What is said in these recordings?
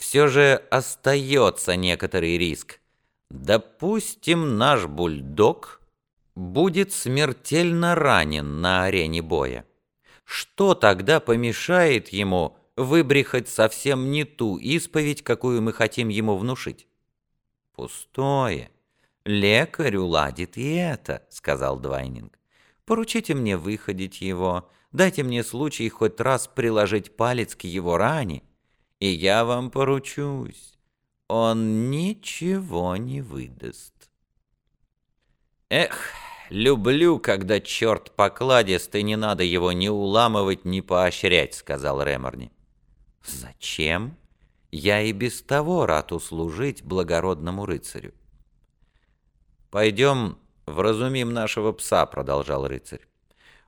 все же остается некоторый риск. Допустим, наш бульдог будет смертельно ранен на арене боя. Что тогда помешает ему выбрехать совсем не ту исповедь, какую мы хотим ему внушить? Пустое. Лекарь уладит и это, сказал Двайнинг. Поручите мне выходить его, дайте мне случай хоть раз приложить палец к его ране, и я вам поручусь, он ничего не выдаст. Эх, люблю, когда черт покладистый, не надо его ни уламывать, ни поощрять, сказал Реморни. Зачем? Я и без того рад услужить благородному рыцарю. Пойдем вразумим нашего пса, продолжал рыцарь.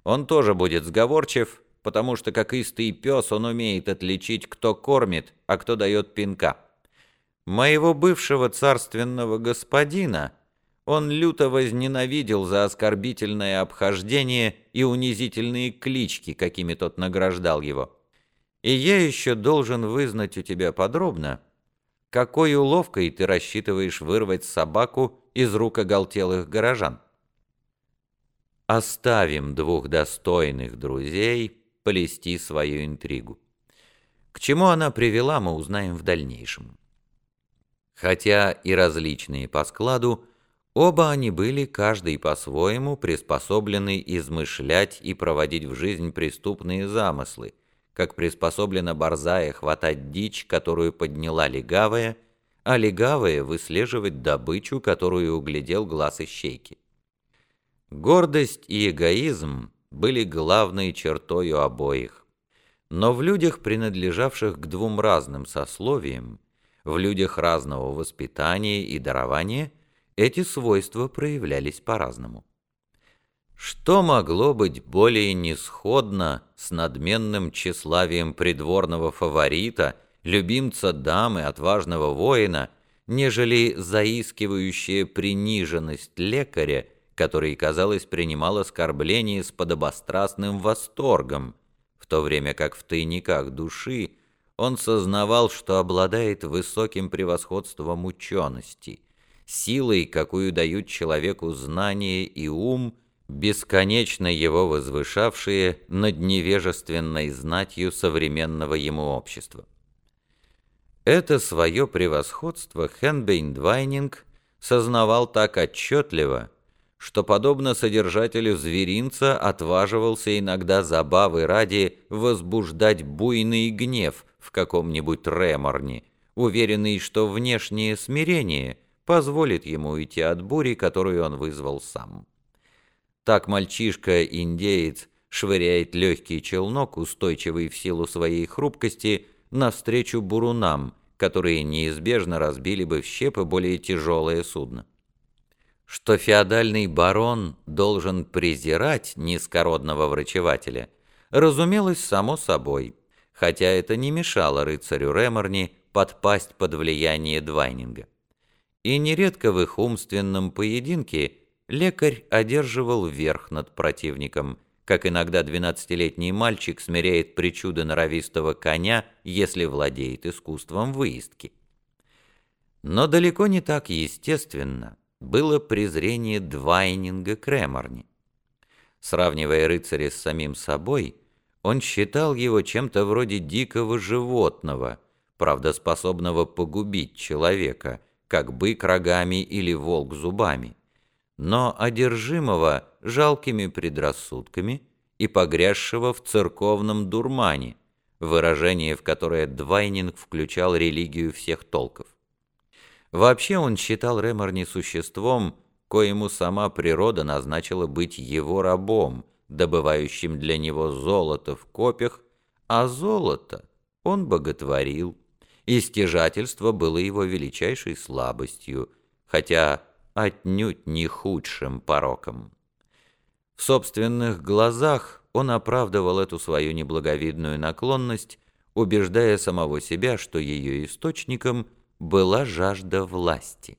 Он тоже будет сговорчив, потому что, как истый пес, он умеет отличить, кто кормит, а кто дает пинка. Моего бывшего царственного господина он люто возненавидел за оскорбительное обхождение и унизительные клички, какими тот награждал его. И я еще должен вызнать у тебя подробно, какой уловкой ты рассчитываешь вырвать собаку из рук оголтелых горожан. Оставим двух достойных друзей плести свою интригу. К чему она привела, мы узнаем в дальнейшем. Хотя и различные по складу, оба они были, каждый по-своему, приспособлены измышлять и проводить в жизнь преступные замыслы, как приспособлена борзая хватать дичь, которую подняла легавая, а легавая выслеживать добычу, которую углядел глаз ищейки. Гордость и эгоизм были главной чертою обоих. Но в людях, принадлежавших к двум разным сословиям, в людях разного воспитания и дарования, эти свойства проявлялись по-разному. Что могло быть более несходно с надменным тщеславием придворного фаворита, любимца дамы, отважного воина, нежели заискивающая приниженность лекаря, который, казалось, принимал оскорбление с подобострастным восторгом, в то время как в тайниках души он сознавал, что обладает высоким превосходством учености, силой, какую дают человеку знание и ум, бесконечно его возвышавшие над невежественной знатью современного ему общества. Это свое превосходство Хенбейн Двайнинг сознавал так отчетливо, что, подобно содержателю зверинца, отваживался иногда забавы ради возбуждать буйный гнев в каком-нибудь реморне, уверенный, что внешнее смирение позволит ему уйти от бури, которую он вызвал сам. Так мальчишка-индеец швыряет легкий челнок, устойчивый в силу своей хрупкости, навстречу бурунам, которые неизбежно разбили бы в щепы более тяжелое судно что феодальный барон должен презирать низкородного врачевателя, разумелось само собой, хотя это не мешало рыцарю Реморни подпасть под влияние Двайнинга. И нередко в их умственном поединке лекарь одерживал верх над противником, как иногда двенадцатилетний мальчик смиряет причуды норовистого коня, если владеет искусством выездки. Но далеко не так естественно – было презрение Двайнинга к. Сравнивая рыцаря с самим собой, он считал его чем-то вроде дикого животного, правда способного погубить человека, как бык рогами или волк зубами, но одержимого жалкими предрассудками и погрязшего в церковном дурмане, выражение в которое Двайнинг включал религию всех толков. Вообще он считал Реморни существом, коему сама природа назначила быть его рабом, добывающим для него золото в копях, а золото он боготворил, и стяжательство было его величайшей слабостью, хотя отнюдь не худшим пороком. В собственных глазах он оправдывал эту свою неблаговидную наклонность, убеждая самого себя, что ее источником – была жажда власти.